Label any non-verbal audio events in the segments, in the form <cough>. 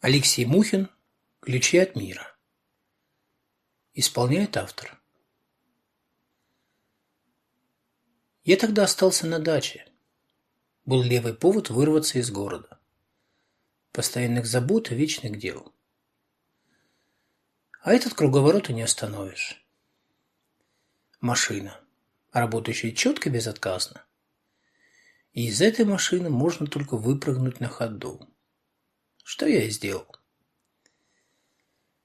Алексей Мухин «Ключи от мира». Исполняет автор. Я тогда остался на даче. Был левый повод вырваться из города. Постоянных забот и вечных дел. А этот круговорот и не остановишь. Машина, работающая четко безотказно. И из этой машины можно только выпрыгнуть на ходу. Что я и сделал.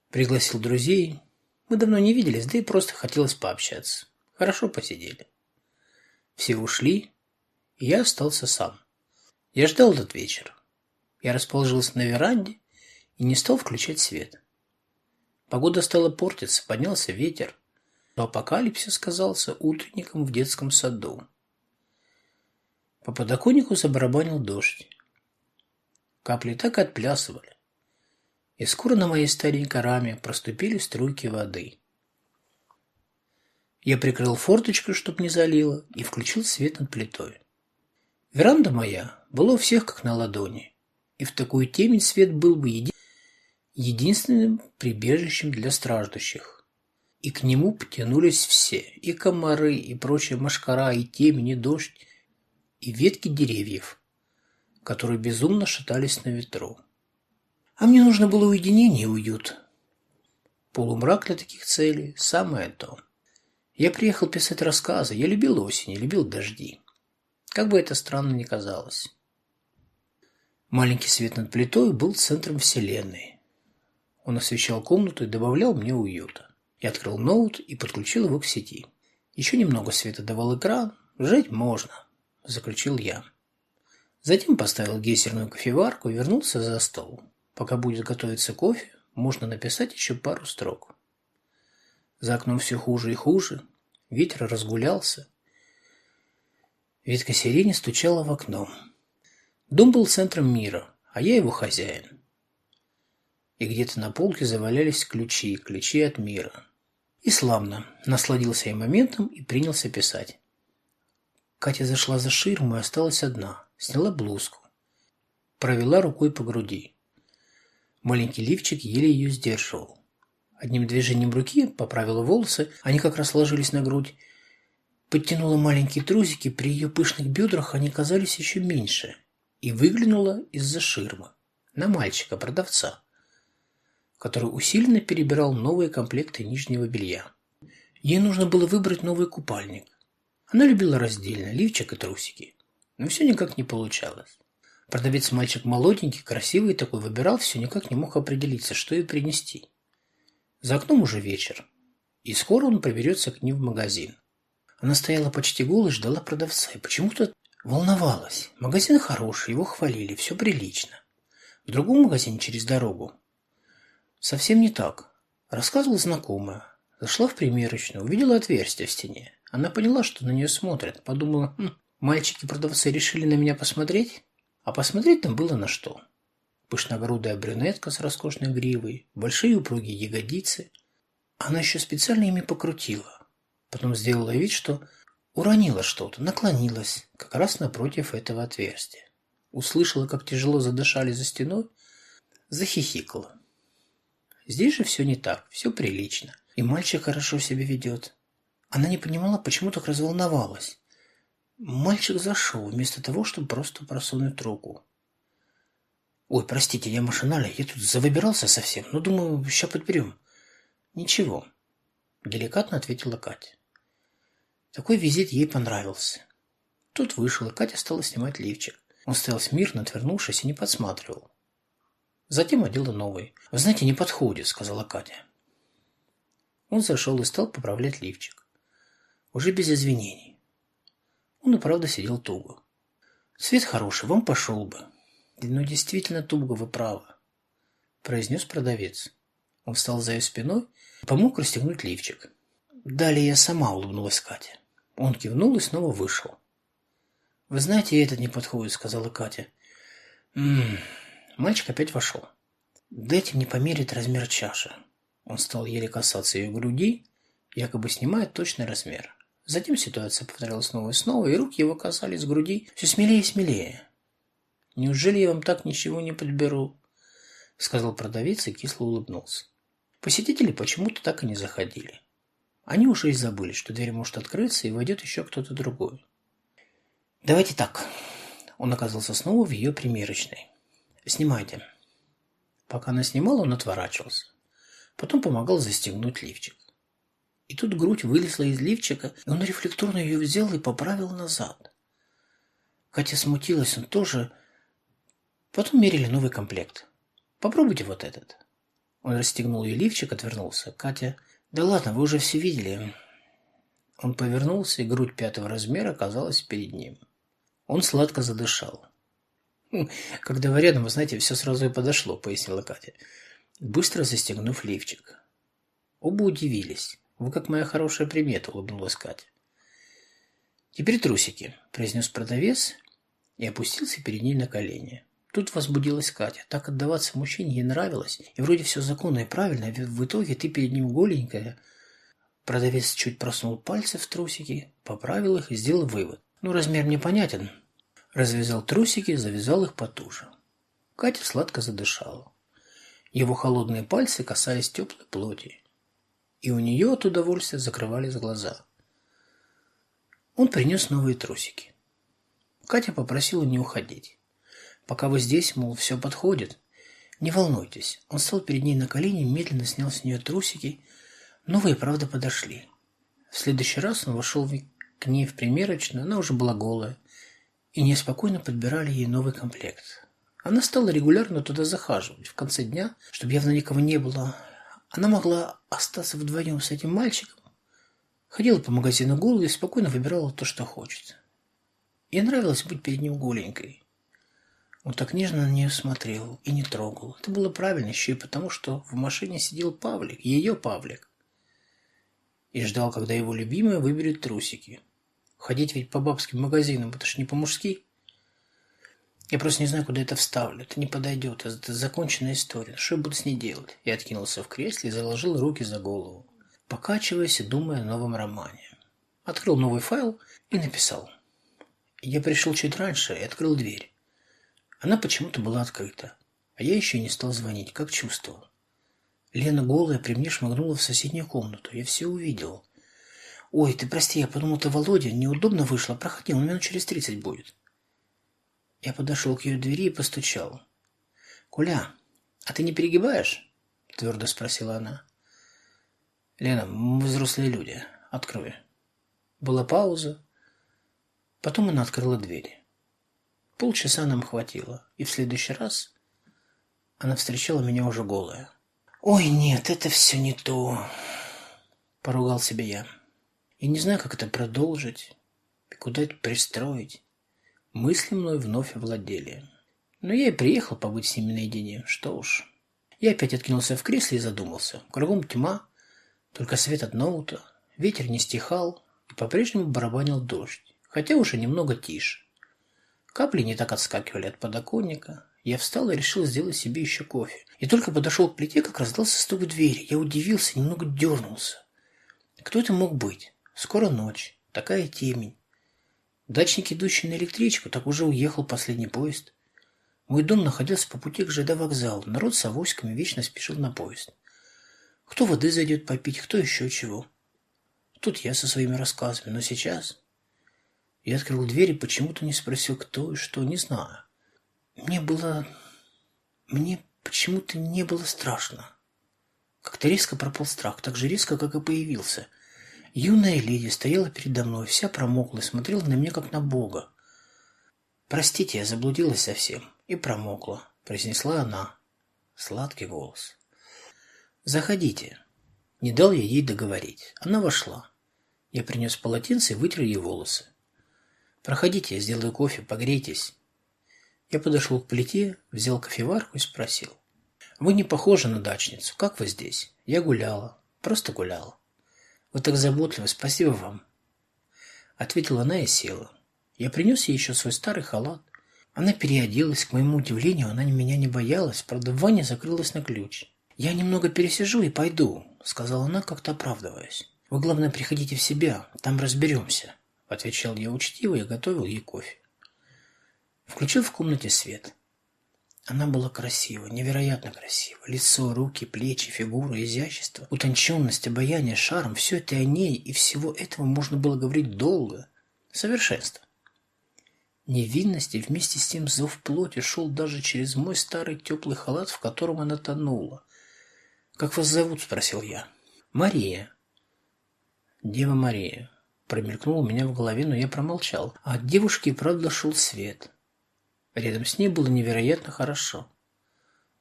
Пригласил друзей. Мы давно не виделись, да и просто хотелось пообщаться. Хорошо посидели. Все ушли, и я остался сам. Я ждал этот вечер. Я расположился на веранде и не стал включать свет. Погода стала портиться, поднялся ветер. Но апокалипсис казался утренником в детском саду. По подоконнику забарабанил дождь. Капли так и отплясывали. И скоро на моей старенькой раме проступили струйки воды. Я прикрыл форточку, чтоб не залило, и включил свет над плитой. Веранда моя была у всех как на ладони, и в такую темень свет был бы еди... единственным прибежищем для страждущих. И к нему потянулись все, и комары, и прочая машкара, и темень, и дождь, и ветки деревьев – которые безумно шатались на ветру. А мне нужно было уединение и уют. Полумрак для таких целей – самое то. Я приехал писать рассказы, я любил осень, я любил дожди. Как бы это странно ни казалось. Маленький свет над плитой был центром вселенной. Он освещал комнату и добавлял мне уюта. Я открыл ноут и подключил его к сети. Еще немного света давал экран. Жить можно, заключил я. Затем поставил гейсерную кофеварку и вернулся за стол. Пока будет готовиться кофе, можно написать еще пару строк. За окном все хуже и хуже. Ветер разгулялся. Ветка сирени стучала в окно. Дом был центром мира, а я его хозяин. И где-то на полке завалялись ключи, ключи от мира. И славно насладился я моментом и принялся писать. Катя зашла за ширму и осталась одна сняла блузку, провела рукой по груди. Маленький лифчик еле ее сдерживал. Одним движением руки поправила волосы, они как раз ложились на грудь. Подтянула маленькие трусики, при ее пышных бедрах они казались еще меньше. И выглянула из-за ширмы на мальчика-продавца, который усиленно перебирал новые комплекты нижнего белья. Ей нужно было выбрать новый купальник. Она любила раздельно лифчик и трусики. Но все никак не получалось. Продавец мальчик молоденький, красивый такой, выбирал все, никак не мог определиться, что ей принести. За окном уже вечер, и скоро он приберется к ним в магазин. Она стояла почти голой, ждала продавца, и почему-то волновалась. Магазин хороший, его хвалили, все прилично. В другом магазине через дорогу. Совсем не так. Рассказывал знакомая. Зашла в примерочную, увидела отверстие в стене. Она поняла, что на нее смотрят. Подумала, хм, Мальчики-продавцы решили на меня посмотреть, а посмотреть там было на что. Пышногрудая брюнетка с роскошной гривой, большие упругие ягодицы. Она еще специально ими покрутила. Потом сделала вид, что уронила что-то, наклонилась, как раз напротив этого отверстия. Услышала, как тяжело задышали за стеной, захихикала. Здесь же все не так, все прилично. И мальчик хорошо себя ведет. Она не понимала, почему так разволновалась. Мальчик зашел, вместо того, чтобы просто просунуть руку. «Ой, простите, я машинально, я тут завыбирался совсем, но думаю, сейчас подберем». «Ничего», — деликатно ответила Катя. Такой визит ей понравился. Тут вышел, и Катя стала снимать лифчик. Он стоял смирно, отвернувшись, и не подсматривал. Затем одела новый. «Вы знаете, не подходит», — сказала Катя. Он зашел и стал поправлять лифчик. Уже без извинений. Он и правда сидел туго. «Свет хороший, вам пошел бы». «Ну, действительно туго, вы правы», – произнес продавец. Он встал за ее спиной и помог расстегнуть лифчик. «Далее я сама», – улыбнулась Катя. Он кивнул и снова вышел. «Вы знаете, этот не подходит», – сказала Катя. «М-м-м». Мальчик опять вошел. «Дайте мне померить размер чаши». Он стал еле касаться ее груди, якобы снимая точный размер. Затем ситуация повторялась снова и снова, и руки его касались груди все смелее и смелее. «Неужели я вам так ничего не подберу?» сказал продавец и кисло улыбнулся. Посетители почему-то так и не заходили. Они уже и забыли, что дверь может открыться и войдет еще кто-то другой. «Давайте так». Он оказался снова в ее примерочной. «Снимайте». Пока она снимала, он отворачивался. Потом помогал застегнуть лифчик. И тут грудь вылезла из лифчика, и он рефлекторно ее взял и поправил назад. Катя смутилась, он тоже. Потом мерили новый комплект. Попробуйте вот этот. Он расстегнул ее лифчик, отвернулся. Катя, да ладно, вы уже все видели. Он повернулся, и грудь пятого размера оказалась перед ним. Он сладко задышал. «Хм, «Когда вы рядом, вы знаете, все сразу и подошло», — пояснила Катя, быстро застегнув лифчик. Оба удивились. «Вы как моя хорошая примета», — улыбнулась Катя. «Теперь трусики», — произнес продавец и опустился перед ней на колени. Тут возбудилась Катя. Так отдаваться мужчине ей нравилось. И вроде все законно и правильно, а в итоге ты перед ним голенькая. Продавец чуть просунул пальцы в трусики, поправил их и сделал вывод. Ну, размер мне понятен. Развязал трусики, завязал их потуже. Катя сладко задышала. Его холодные пальцы касались теплой плоти. И у нее от удовольствия закрывались глаза. Он принес новые трусики. Катя попросила не уходить. Пока вы здесь, мол, все подходит. Не волнуйтесь. Он стал перед ней на колени, медленно снял с нее трусики. Новые, правда, подошли. В следующий раз он вошел к ней в примерочную, она уже была голая, и неспокойно подбирали ей новый комплект. Она стала регулярно туда захаживать в конце дня, чтобы явно никого не было. Она могла остаться вдвоем с этим мальчиком. Ходила по магазину голой и спокойно выбирала то, что хочет. Ей нравилось быть перед ним голенькой. Он так нежно на нее смотрел и не трогал. Это было правильно еще и потому, что в машине сидел Павлик, ее Павлик. И ждал, когда его любимая выберет трусики. Ходить ведь по бабским магазинам, это ж не по-мужски. Я просто не знаю, куда это вставлю. Это не подойдет. Это законченная история. Что я буду с ней делать? Я откинулся в кресле и заложил руки за голову, покачиваясь и думая о новом романе. Открыл новый файл и написал. Я пришел чуть раньше и открыл дверь. Она почему-то была открыта. А я еще не стал звонить, как чувствовал. Лена голая при мне шмыгнула в соседнюю комнату. Я все увидел. «Ой, ты прости, я подумал, ты Володя. Неудобно вышло. Проходи, он минут через тридцать будет». Я подошел к ее двери и постучал. «Куля, а ты не перегибаешь?» — твердо спросила она. «Лена, мы взрослые люди. Открой». Была пауза. Потом она открыла дверь. Полчаса нам хватило, и в следующий раз она встречала меня уже голая. «Ой, нет, это все не то!» — поругал себя я. И не знаю, как это продолжить, и куда это пристроить. Мысли мной вновь овладели. Но я и приехал побыть с ними наедине, что уж. Я опять откинулся в кресле и задумался. Кругом тьма, только свет от ноута, ветер не стихал, и по-прежнему барабанил дождь, хотя уже немного тише. Капли не так отскакивали от подоконника. Я встал и решил сделать себе еще кофе. И только подошел к плите, как раздался стук в дверь. Я удивился, немного дернулся. Кто это мог быть? Скоро ночь. Такая темень. Дачник, идущий на электричку, так уже уехал последний поезд. Мой дом находился по пути к ЖД вокзалу. Народ с авоськами вечно спешил на поезд. Кто воды зайдет попить, кто еще чего. Тут я со своими рассказами, но сейчас... Я открыл дверь и почему-то не спросил, кто и что, не знаю. Мне было... Мне почему-то не было страшно. Как-то резко пропал страх, так же резко, как и появился. Юная леди стояла передо мной, вся промокла и смотрела на меня, как на Бога. «Простите, я заблудилась совсем и промокла», — произнесла она. Сладкий голос. «Заходите». Не дал я ей договорить. Она вошла. Я принес полотенце и вытер ей волосы. «Проходите, я сделаю кофе, погрейтесь». Я подошел к плите, взял кофеварку и спросил. «Вы не похожи на дачницу. Как вы здесь?» «Я гуляла. Просто гуляла». «Вы так заботливы. Спасибо вам». Ответила она и села. Я принес ей еще свой старый халат. Она переоделась. К моему удивлению, она меня не боялась. Правда, в ванне закрылась на ключ. «Я немного пересижу и пойду», — сказала она, как-то оправдываясь. «Вы, главное, приходите в себя. Там разберемся». Отвечал я учтиво и готовил ей кофе. Включил в комнате свет. Она была красива, невероятно красива. Лицо, руки, плечи, фигура, изящество, утонченность, обаяние, шарм – все это о ней, и всего этого можно было говорить долго. Совершенство. Невинность и вместе с тем зов плоти шел даже через мой старый теплый халат, в котором она тонула. «Как вас зовут?» – спросил я. «Мария». «Дева Мария». Промелькнуло у меня в голове, но я промолчал. А от девушки правда шел свет. Рядом с ней было невероятно хорошо.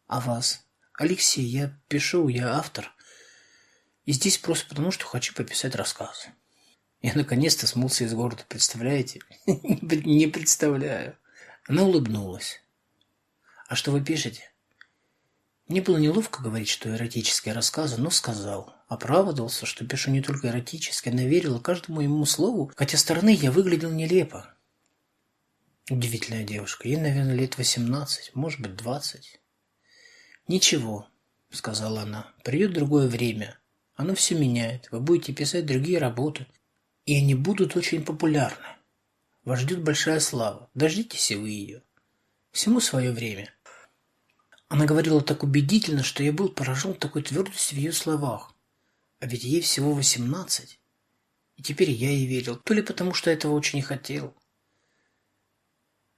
А вас? Алексей, я пишу, я автор. И здесь просто потому, что хочу пописать рассказ. Я наконец-то смылся из города, представляете? <laughs> Не представляю. Она улыбнулась. А что вы пишете? Мне было неловко говорить, что эротические рассказы, но сказал. Оправдывался, что пишу не только эротические, она верила каждому ему слову, хотя стороны я выглядел нелепо. Удивительная девушка. Ей, наверное, лет восемнадцать, может быть, двадцать. «Ничего», — сказала она, — «придет другое время. Оно все меняет. Вы будете писать другие работы, и они будут очень популярны. Вас ждет большая слава. Дождитесь и вы ее. Всему свое время». Она говорила так убедительно, что я был поражен такой твердостью в ее словах. А ведь ей всего восемнадцать. И теперь я ей верил, то ли потому, что этого очень хотел,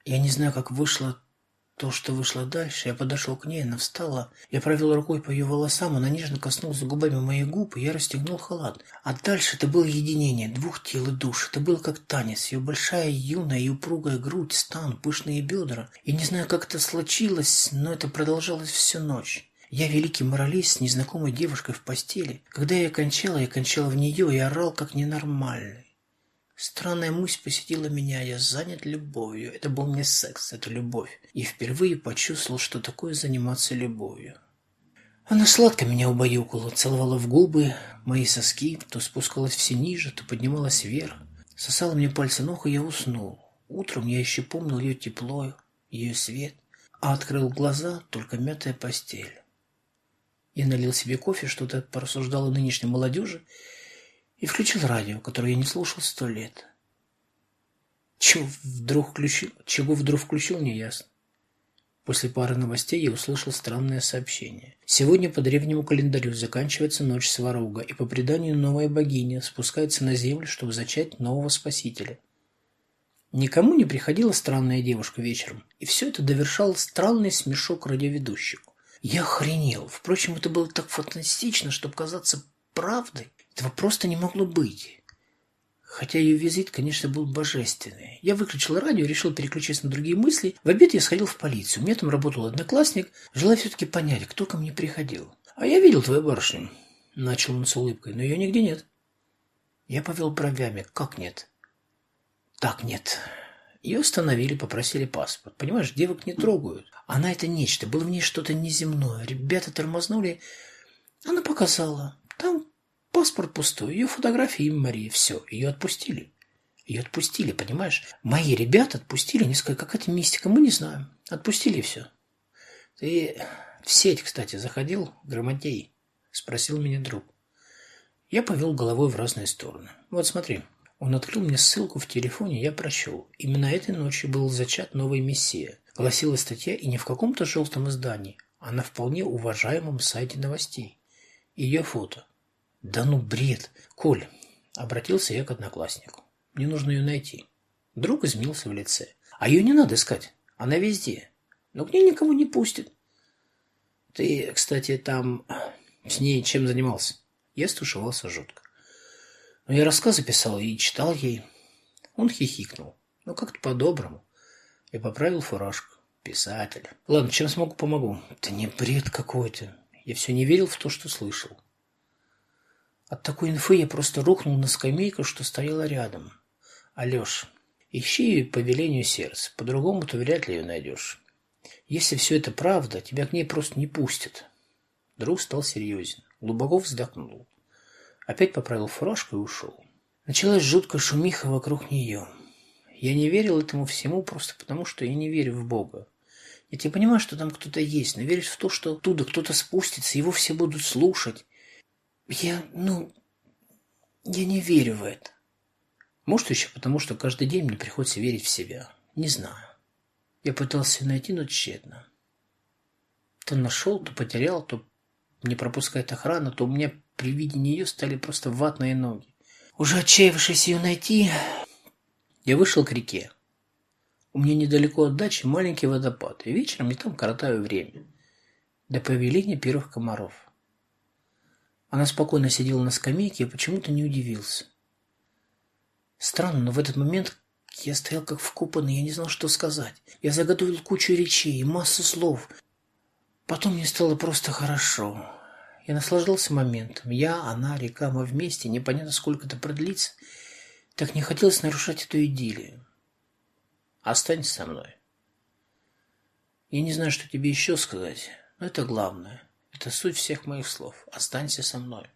я не знаю, как вышло то, что вышло дальше. Я подошел к ней, она встала. Я провел рукой по ее волосам, она нежно коснулась губами моих губ, и я расстегнул халат. А дальше это было единение двух тел и душ. Это было как танец. Ее большая, юная и упругая грудь, стан, пышные бедра. И не знаю, как это случилось, но это продолжалось всю ночь. Я великий моралист с незнакомой девушкой в постели. Когда я кончала, я кончала в нее и орал, как ненормальный. Странная мысль посетила меня, я занят любовью. Это был не секс, это любовь. И впервые почувствовал, что такое заниматься любовью. Она сладко меня убаюкала, целовала в губы, мои соски, то спускалась все ниже, то поднималась вверх. Сосала мне пальцы ног, и я уснул. Утром я еще помнил ее тепло, ее свет, а открыл глаза только мятая постель. Я налил себе кофе, что-то порассуждал о нынешней молодежи, и включил радио, которое я не слушал сто лет. Чего вдруг включил, чего вдруг включил, неясно. После пары новостей я услышал странное сообщение. Сегодня по древнему календарю заканчивается ночь Сварога, и по преданию новая богиня спускается на землю, чтобы зачать нового спасителя. Никому не приходила странная девушка вечером, и все это довершал странный смешок радиоведущего. Я охренел. Впрочем, это было так фантастично, чтобы казаться правдой. Этого просто не могло быть. Хотя ее визит, конечно, был божественный. Я выключил радио, решил переключиться на другие мысли. В обед я сходил в полицию. У меня там работал одноклассник, желая все-таки понять, кто ко мне приходил. «А я видел твою барышню», — начал он с улыбкой, — «но ее нигде нет». Я повел бровями. «Как нет?» «Так нет». Ее остановили, попросили паспорт. Понимаешь, девок не трогают. Она это нечто, было в ней что-то неземное. Ребята тормознули. Она показала. Паспорт пустой, ее фотография имя Марии, все, ее отпустили. Ее отпустили, понимаешь? Мои ребята отпустили, не сказали, какая-то мистика, мы не знаем. Отпустили все. Ты в сеть, кстати, заходил, грамотей? Спросил меня друг. Я повел головой в разные стороны. Вот смотри. Он открыл мне ссылку в телефоне, я прочел. Именно этой ночью был зачат новый мессия. Гласила статья и не в каком-то желтом издании, а на вполне уважаемом сайте новостей. Ее фото. Да ну бред. Коль, обратился я к однокласснику. Мне нужно ее найти. Друг изменился в лице. А ее не надо искать. Она везде. Но к ней никого не пустит. Ты, кстати, там с ней чем занимался? Я стушевался жутко. Но я рассказы писал и читал ей. Он хихикнул. Ну, как-то по-доброму. И поправил фуражку. Писатель. Ладно, чем смогу, помогу. Это не бред какой-то. Я все не верил в то, что слышал. От такой инфы я просто рухнул на скамейку, что стояла рядом. Алеш, ищи ее по велению сердца, по-другому ты вряд ли ее найдешь. Если все это правда, тебя к ней просто не пустят. Друг стал серьезен, глубоко вздохнул. Опять поправил фуражку и ушел. Началась жуткая шумиха вокруг нее. Я не верил этому всему просто потому, что я не верю в Бога. Я тебе понимаю, что там кто-то есть, но веришь в то, что оттуда кто-то спустится, его все будут слушать, я, ну, я не верю в это. Может, еще потому, что каждый день мне приходится верить в себя. Не знаю. Я пытался найти, но тщетно. То нашел, то потерял, то не пропускает охрана, то у меня при виде нее стали просто ватные ноги. Уже отчаявшись ее найти, я вышел к реке. У меня недалеко от дачи маленький водопад, и вечером я там коротаю время. До появления первых комаров. Она спокойно сидела на скамейке и почему-то не удивился. Странно, но в этот момент я стоял как вкопанный, я не знал, что сказать. Я заготовил кучу речей и массу слов. Потом мне стало просто хорошо. Я наслаждался моментом. Я, она, река, мы вместе. Непонятно, сколько это продлится. Так не хотелось нарушать эту идиллию. Останься со мной. Я не знаю, что тебе еще сказать, но это главное. Это суть всех моих слов. Останься со мной.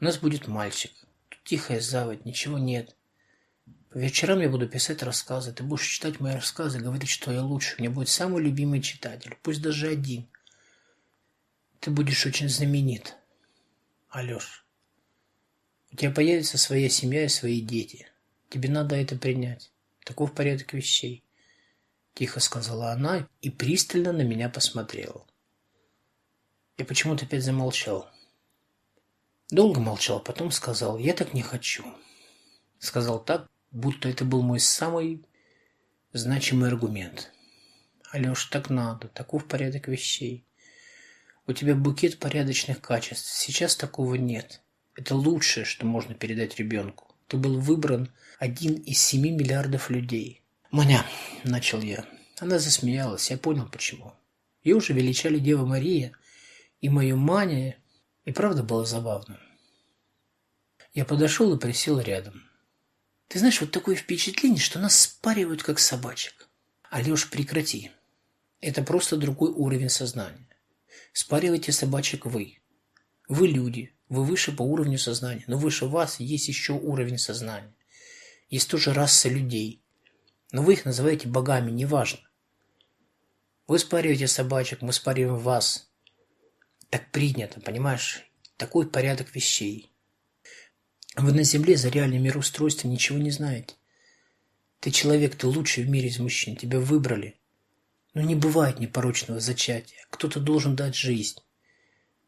У нас будет мальчик. Тут тихая заводь, ничего нет. По вечерам я буду писать рассказы. Ты будешь читать мои рассказы, говорить, что я лучше. У меня будет самый любимый читатель, пусть даже один. Ты будешь очень знаменит. Алёш, у тебя появится своя семья и свои дети. Тебе надо это принять. Таков порядок вещей. Тихо сказала она и пристально на меня посмотрела. Я почему-то опять замолчал. Долго молчал, а потом сказал, я так не хочу. Сказал так, будто это был мой самый значимый аргумент. Алёш, так надо, таков порядок вещей. У тебя букет порядочных качеств. Сейчас такого нет. Это лучшее, что можно передать ребенку. Ты был выбран один из семи миллиардов людей. Маня, начал я. Она засмеялась. Я понял, почему. Ее уже величали Дева Мария, и мою мания и правда было забавно. Я подошел и присел рядом. Ты знаешь, вот такое впечатление, что нас спаривают, как собачек. Алеш, прекрати. Это просто другой уровень сознания. Спаривайте собачек вы. Вы люди, вы выше по уровню сознания, но выше вас есть еще уровень сознания. Есть тоже раса людей, но вы их называете богами, неважно. Вы спариваете собачек, мы спариваем вас. Так принято, понимаешь? Такой порядок вещей. Вы на Земле за реальное мироустройство ничего не знаете. Ты человек, ты лучший в мире из мужчин. Тебя выбрали. Но не бывает непорочного зачатия. Кто-то должен дать жизнь.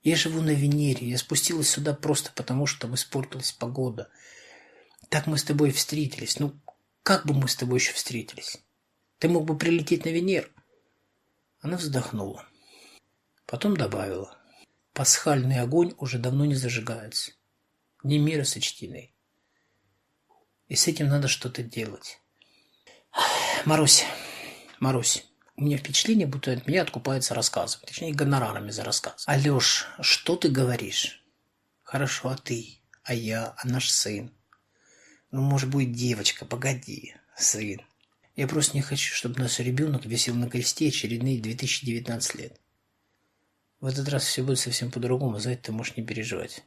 Я живу на Венере. Я спустилась сюда просто потому, что там испортилась погода. Так мы с тобой встретились. Ну, как бы мы с тобой еще встретились? Ты мог бы прилететь на Венеру. Она вздохнула. Потом добавила. Пасхальный огонь уже давно не зажигается не мира сочтены. И с этим надо что-то делать. Марусь, Марусь, у меня впечатление, будто от меня откупаются рассказом, точнее гонорарами за рассказ. Алёш, что ты говоришь? Хорошо, а ты? А я? А наш сын? Ну, может, будет девочка, погоди, сын. Я просто не хочу, чтобы наш ребенок висел на кресте очередные 2019 лет. В этот раз все будет совсем по-другому, за это ты можешь не переживать.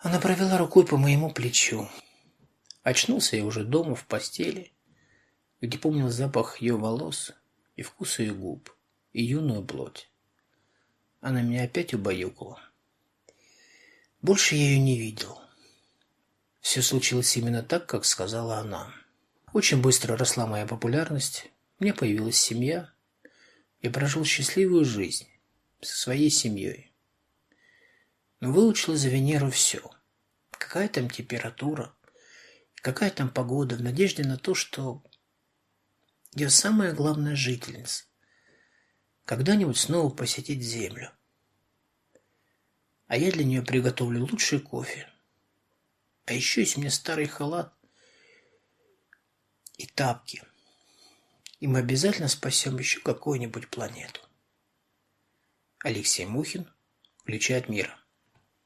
Она провела рукой по моему плечу. Очнулся я уже дома в постели, где помнил запах ее волос и вкус ее губ, и юную плоть. Она меня опять убаюкала. Больше я ее не видел. Все случилось именно так, как сказала она. Очень быстро росла моя популярность, мне появилась семья. Я прожил счастливую жизнь со своей семьей но выучила за Венеру все. Какая там температура, какая там погода, в надежде на то, что ее самая главная жительница когда-нибудь снова посетит Землю. А я для нее приготовлю лучший кофе. А еще есть у меня старый халат и тапки. И мы обязательно спасем еще какую-нибудь планету. Алексей Мухин, ключи от мира.